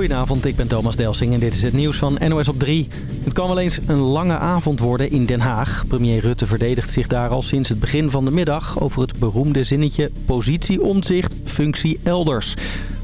Goedenavond, ik ben Thomas Delsing en dit is het nieuws van NOS op 3. Het kan wel eens een lange avond worden in Den Haag. Premier Rutte verdedigt zich daar al sinds het begin van de middag... over het beroemde zinnetje positie omzicht, functie elders.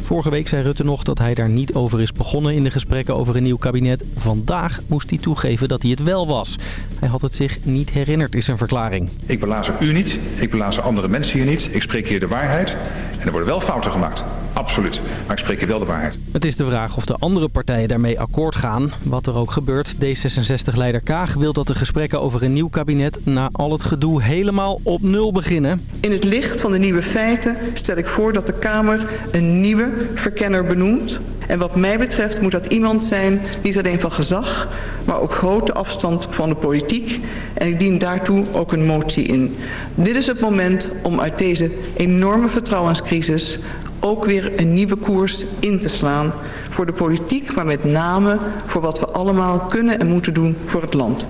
Vorige week zei Rutte nog dat hij daar niet over is begonnen in de gesprekken over een nieuw kabinet. Vandaag moest hij toegeven dat hij het wel was. Hij had het zich niet herinnerd, is zijn verklaring. Ik belazer u niet, ik belazer andere mensen hier niet. Ik spreek hier de waarheid en er worden wel fouten gemaakt. Absoluut. Maar ik spreek hier wel de waarheid. Het is de vraag of de andere partijen daarmee akkoord gaan. Wat er ook gebeurt, D66-leider Kaag wil dat de gesprekken over een nieuw kabinet... na al het gedoe helemaal op nul beginnen. In het licht van de nieuwe feiten stel ik voor dat de Kamer een nieuwe verkenner benoemt. En wat mij betreft moet dat iemand zijn, niet alleen van gezag... maar ook grote afstand van de politiek. En ik dien daartoe ook een motie in. Dit is het moment om uit deze enorme vertrouwenscrisis ook weer een nieuwe koers in te slaan. Voor de politiek, maar met name voor wat we allemaal kunnen en moeten doen voor het land.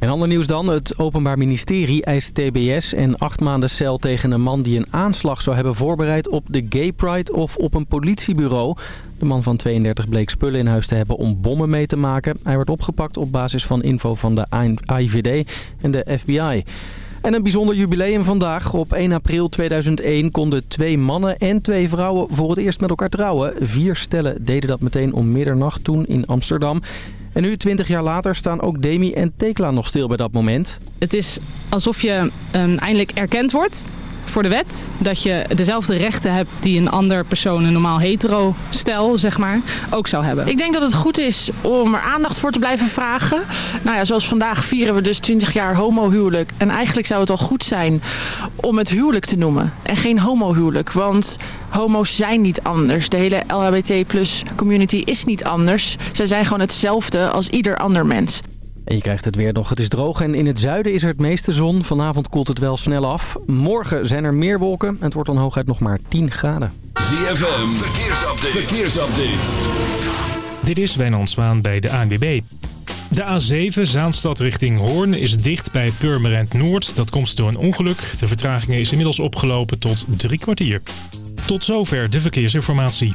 En ander nieuws dan. Het Openbaar Ministerie eist TBS en acht maanden cel tegen een man die een aanslag zou hebben voorbereid op de Gay Pride of op een politiebureau. De man van 32 bleek spullen in huis te hebben om bommen mee te maken. Hij werd opgepakt op basis van info van de AIVD en de FBI. En een bijzonder jubileum vandaag. Op 1 april 2001 konden twee mannen en twee vrouwen voor het eerst met elkaar trouwen. Vier stellen deden dat meteen om middernacht toen in Amsterdam. En nu, 20 jaar later, staan ook Demi en Tekla nog stil bij dat moment. Het is alsof je um, eindelijk erkend wordt voor de wet. Dat je dezelfde rechten hebt die een ander persoon, een normaal hetero stel, zeg maar, ook zou hebben. Ik denk dat het goed is om er aandacht voor te blijven vragen. Nou ja, zoals vandaag vieren we dus 20 jaar homohuwelijk. En eigenlijk zou het al goed zijn om het huwelijk te noemen. En geen homohuwelijk. Want homo's zijn niet anders. De hele LHBT plus community is niet anders. Zij zijn gewoon hetzelfde als ieder ander mens. En je krijgt het weer nog. Het is droog en in het zuiden is er het meeste zon. Vanavond koelt het wel snel af. Morgen zijn er meer wolken en het wordt dan hooguit nog maar 10 graden. ZFM, verkeersupdate. verkeersupdate. Dit is Wijnand Zwaan bij de ANWB. De A7 Zaanstad richting Hoorn is dicht bij Purmerend Noord. Dat komt door een ongeluk. De vertraging is inmiddels opgelopen tot drie kwartier. Tot zover de verkeersinformatie.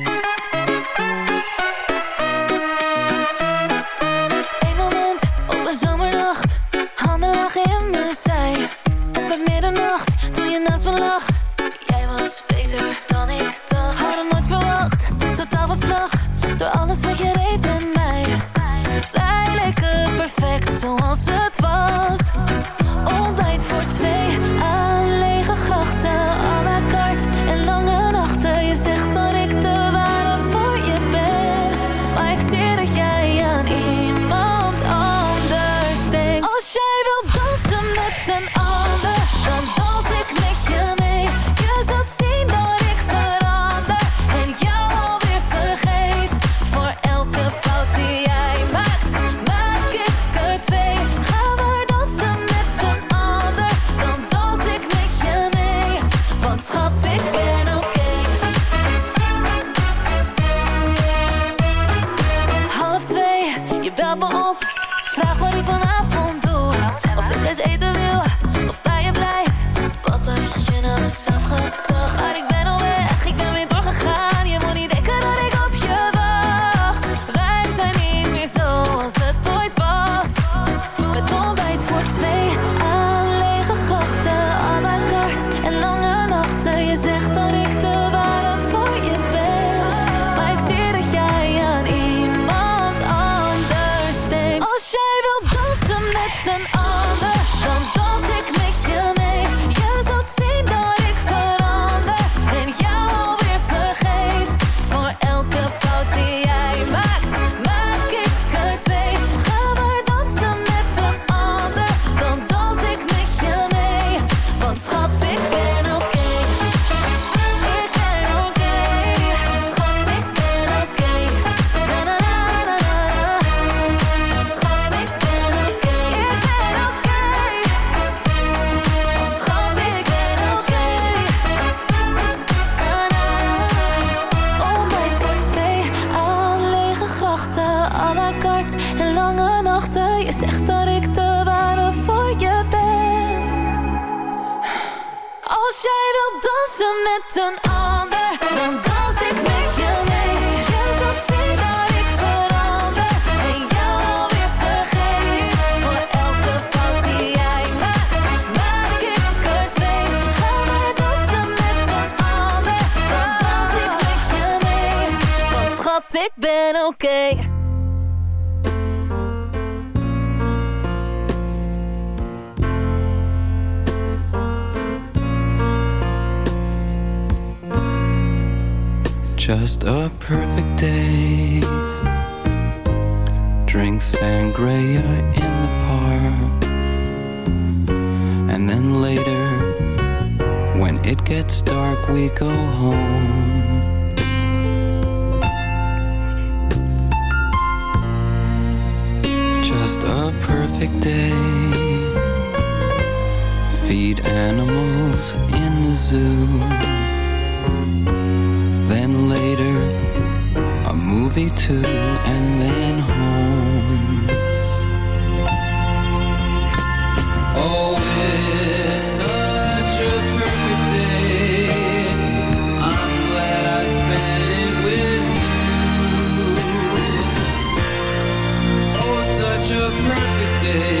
Perfect day.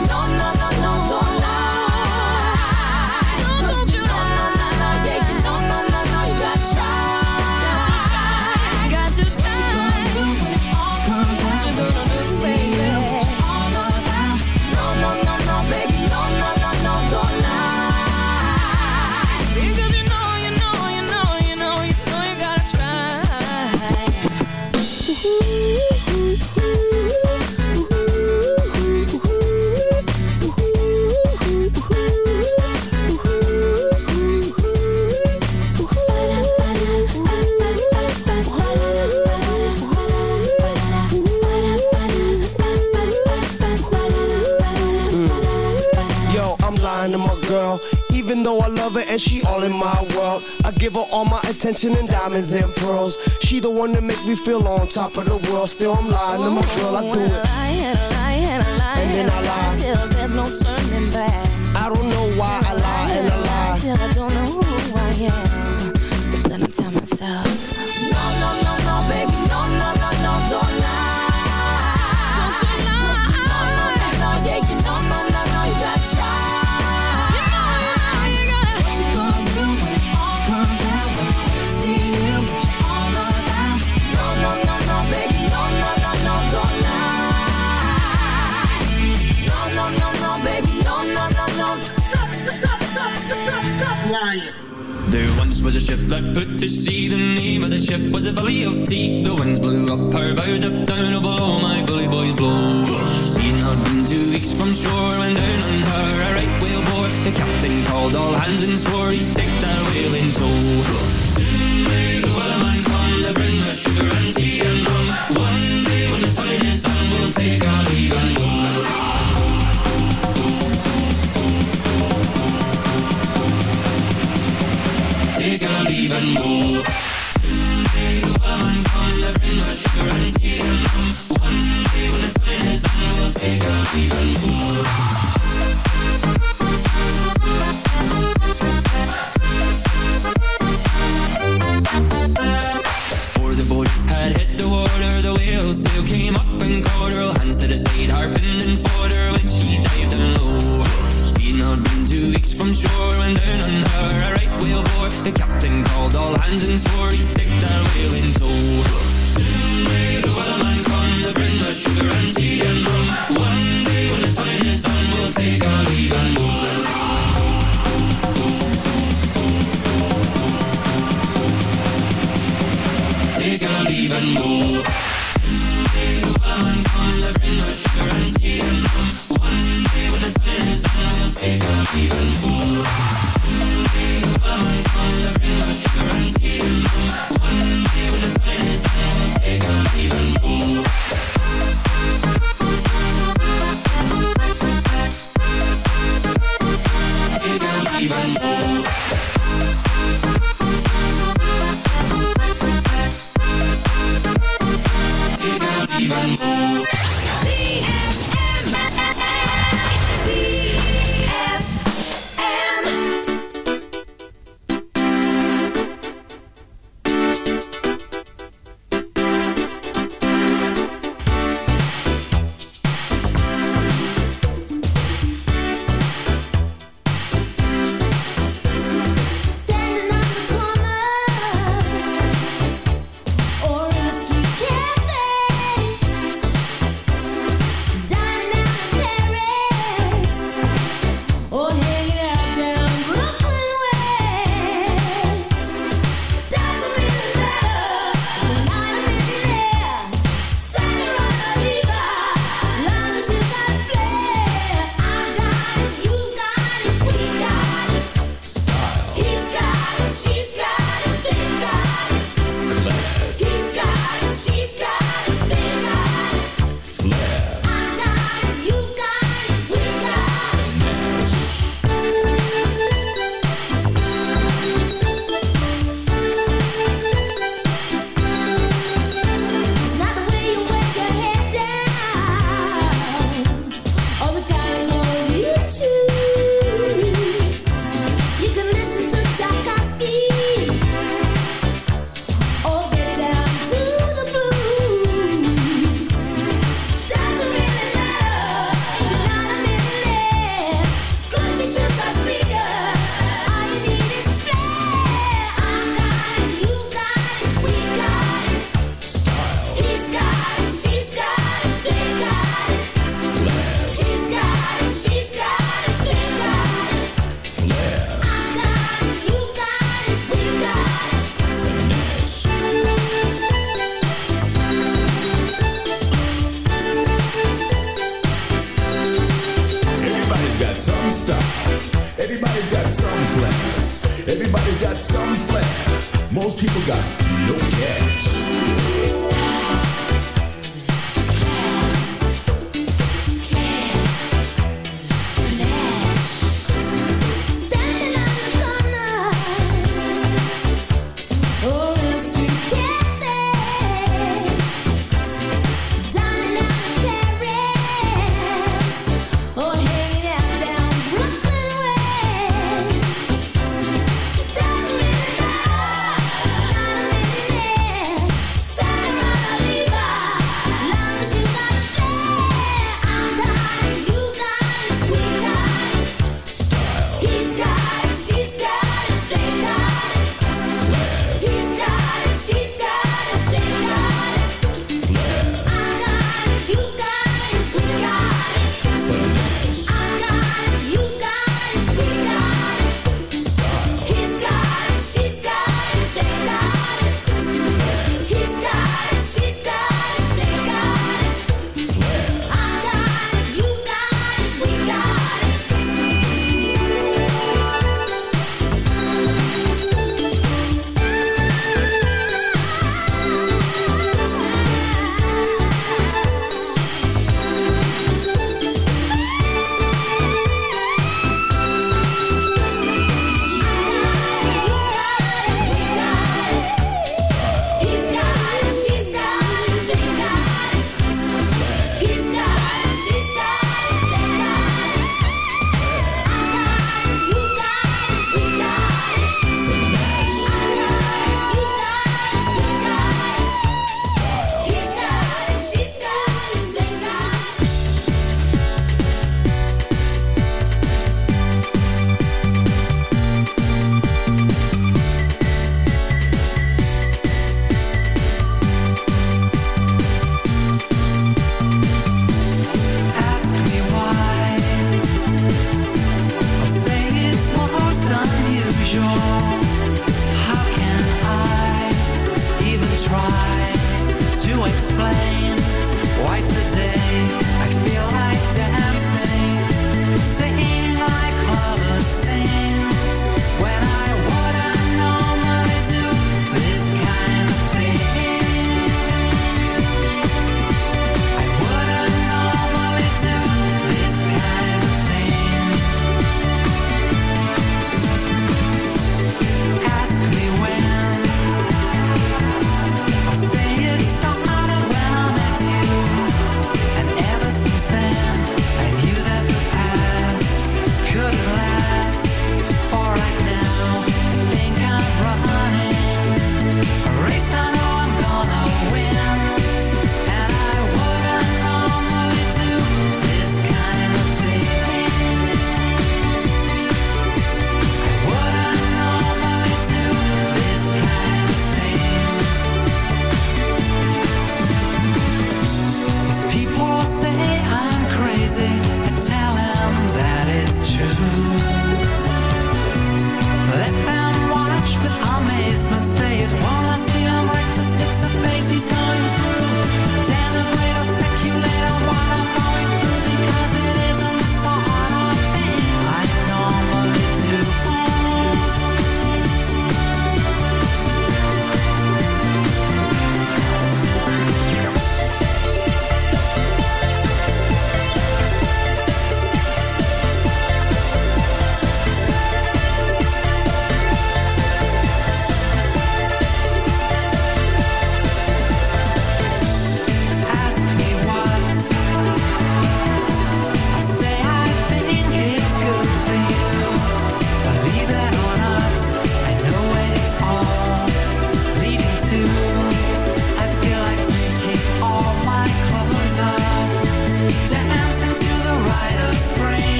attention and diamonds and pearls. She the one that make me feel on top of the world. Still, I'm lying to my girl. I do And it. lie, and a lie, and a lie, And then I lie. till there's no turning back. I don't know why I lie and I lie. Till I don't know who I am. Ship that put to sea. The name of the ship was a Billy of Tea. The winds blew up her bow, up down, oh below my bully boys blow. Seen her been two weeks from shore, when down on her a right whale bore. The captain called all hands and swore he'd take that whale in tow. Our leave and go. Someday the wellerman comes to bring us sugar and tea rum. One day when the time is done, we'll take water, the whale sail came up and caught her. Hands and her when she dived. She'd not been two weeks from shore when down on her The captain called all hands and swore he'd take that whale in tow. Soon may the wellerman come to bring us sugar and tea and rum. One day when the time is done, we'll take our leave and go. Take our leave and go. The wellerman comes to bring us sugar and tea and rum. One day when the time is done, we'll take our leave and go. Take our leave and go.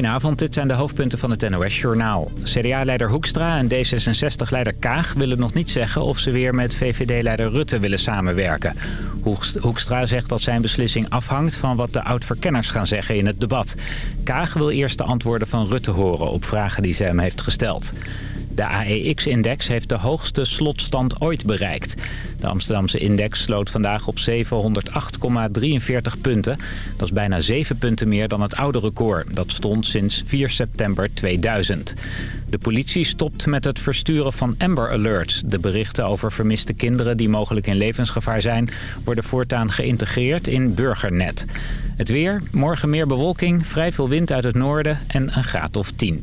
Goedenavond, dit zijn de hoofdpunten van het NOS-journaal. CDA-leider Hoekstra en D66-leider Kaag willen nog niet zeggen... of ze weer met VVD-leider Rutte willen samenwerken. Hoekst- Hoekstra zegt dat zijn beslissing afhangt van wat de oud-verkenners gaan zeggen in het debat. Kaag wil eerst de antwoorden van Rutte horen op vragen die ze hem heeft gesteld. De AEX-index heeft de hoogste slotstand ooit bereikt. De Amsterdamse index sloot vandaag op 708,43 punten. Dat is bijna 7 punten meer dan het oude record. Dat stond sinds 4 september 2000. De politie stopt met het versturen van Amber Alerts. De berichten over vermiste kinderen die mogelijk in levensgevaar zijn... worden voortaan geïntegreerd in Burgernet. Het weer, morgen meer bewolking, vrij veel wind uit het noorden en een graad of 10.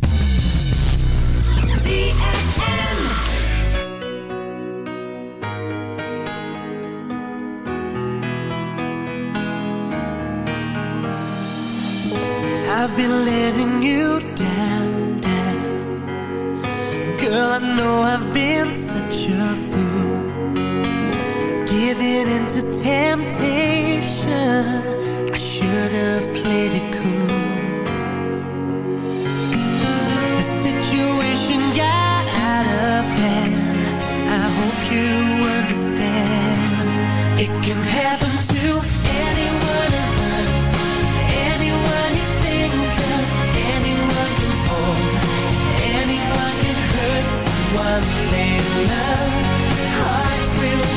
Temptation, I should have played it cool. Situation got out of hand. I hope you understand. It can happen to any one of us. Anyone you think of, anyone can fall, anyone can hurt someone they love. Hearts will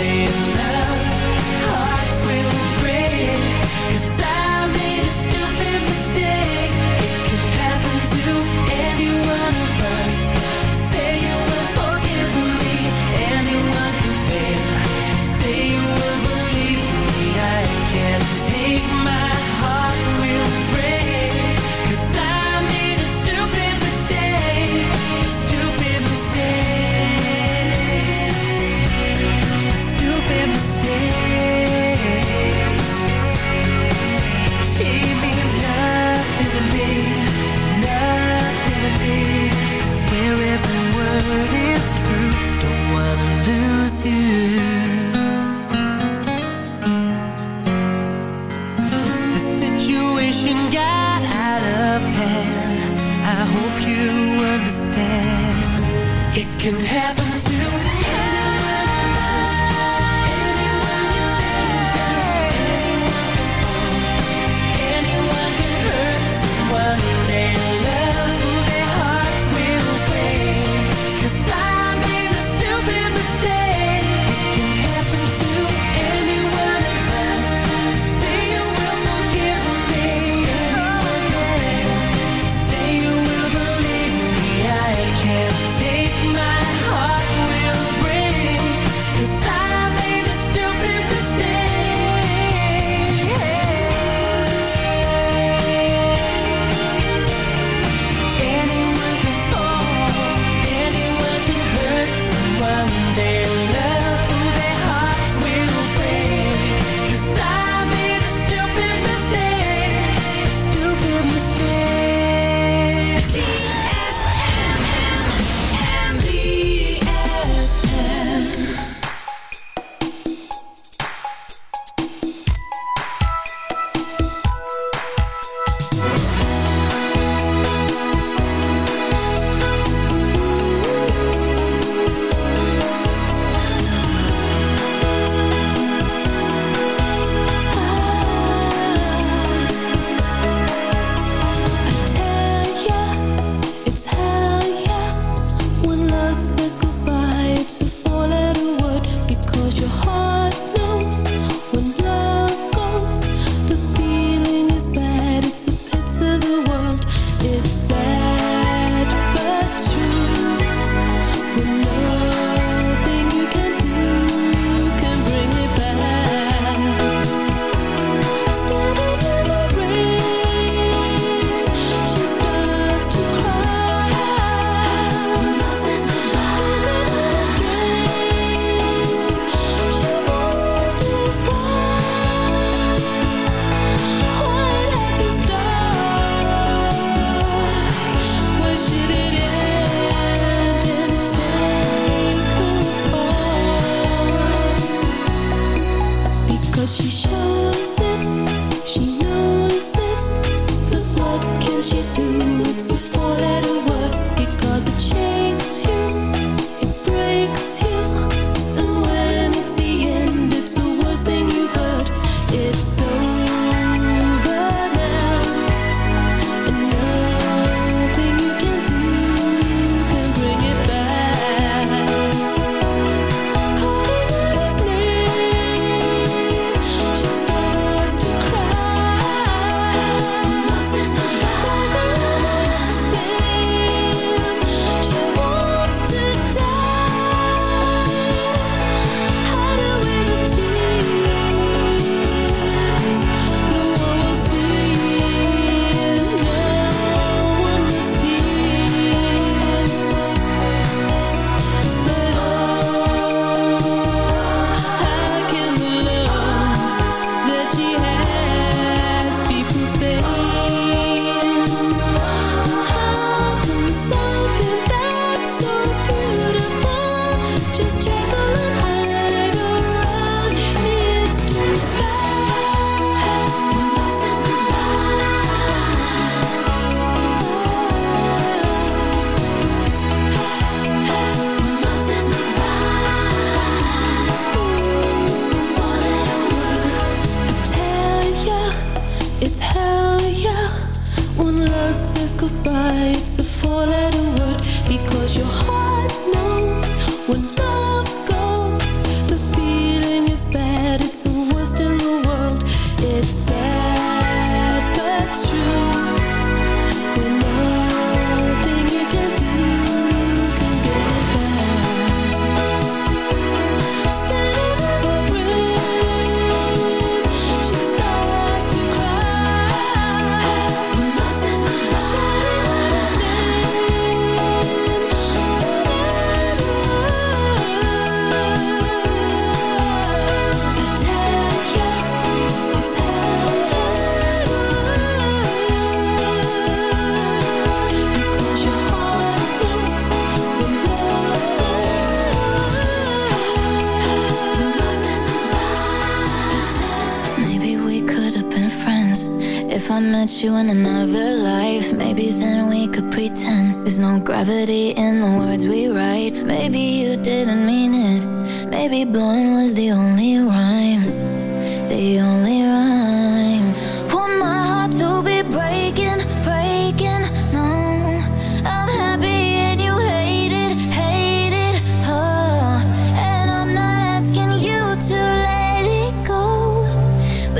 someone your heart.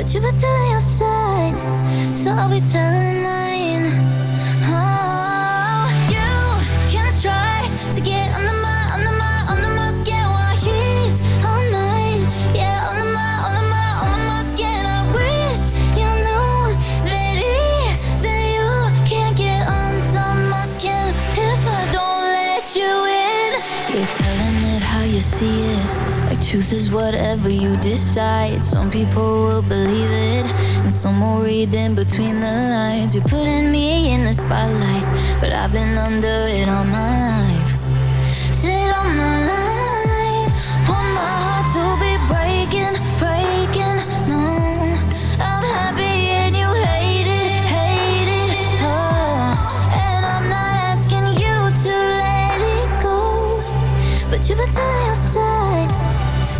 but you were telling your side, so I'll be telling. truth is whatever you decide. Some people will believe it, and some will read in between the lines. You're putting me in the spotlight, but I've been under it all my life. Sit on my life, want my heart to be breaking, breaking. No, I'm happy and you hate it, hate it. Oh, and I'm not asking you to let it go, but you pretend.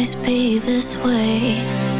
always be this way.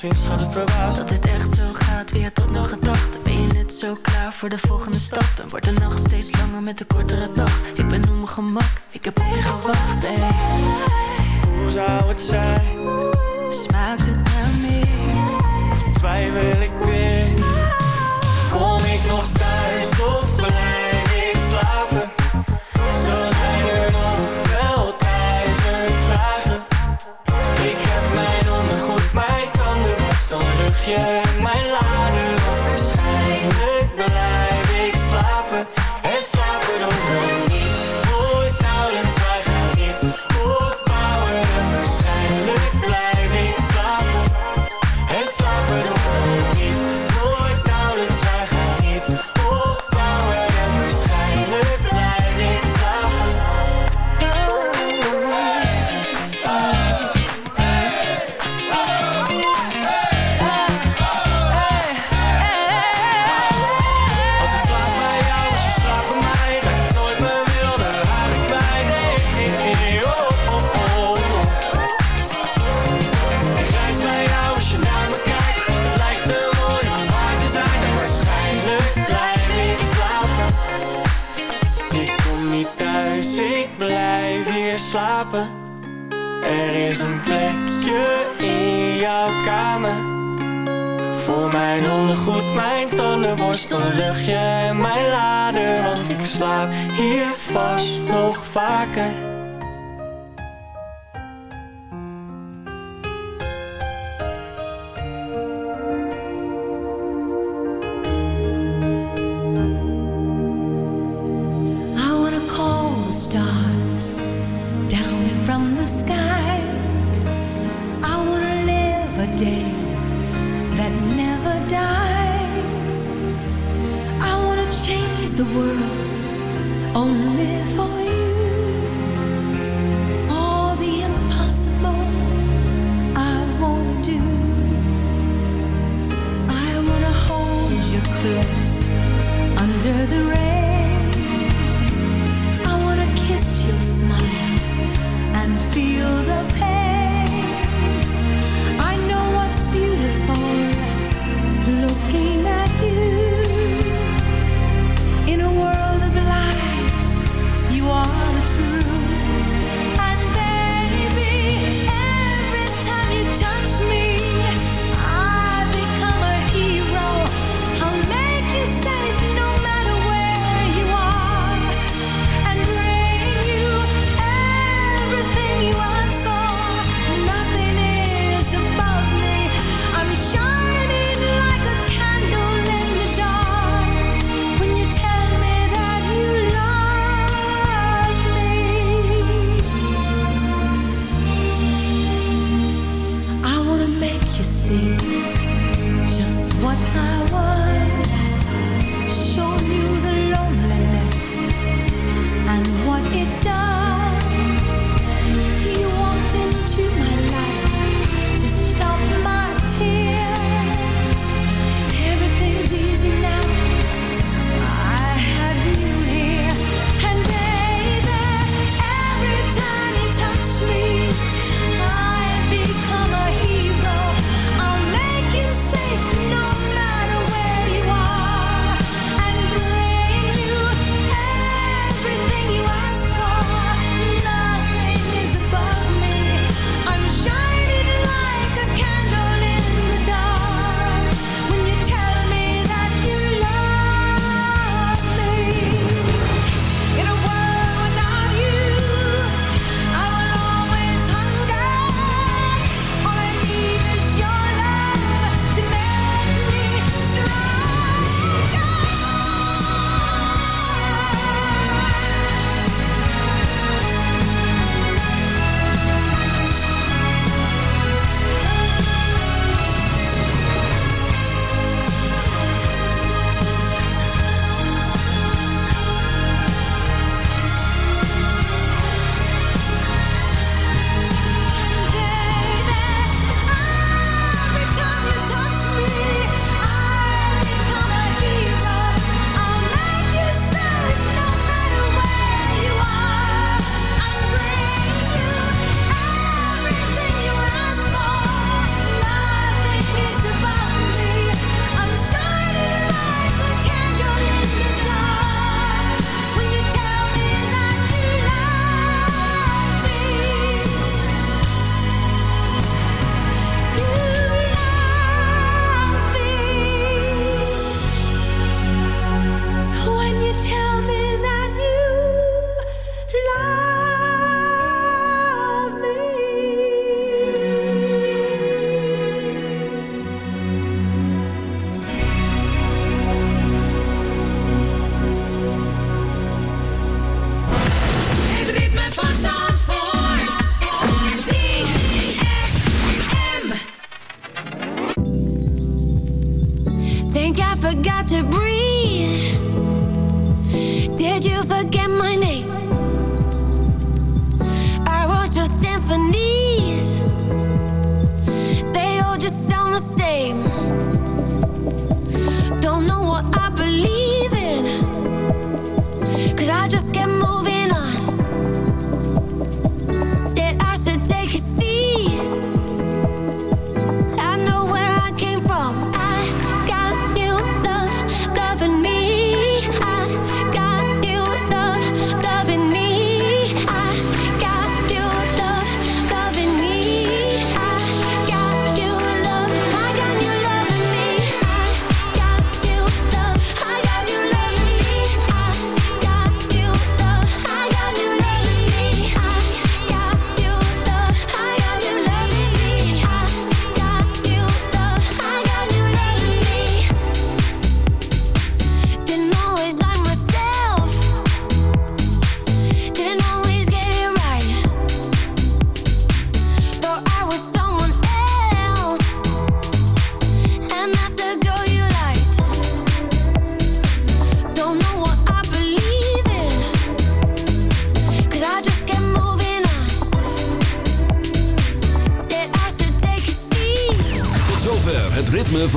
Sinds schat het verbaasd Dat het echt zo gaat, wie had dat nog gedacht? Ben je net zo klaar voor de volgende stap? En wordt de nacht steeds langer met de kortere dag Ik ben op mijn gemak, ik heb op je gewacht. Hoe zou het zijn? Smaakt het naar meer? Of twijfel ik yeah. Voel mijn ondergoed, mijn tandenborstel, luchtje en mijn lader Want ik slaap hier vast nog vaker. to breathe? Did you forget my name?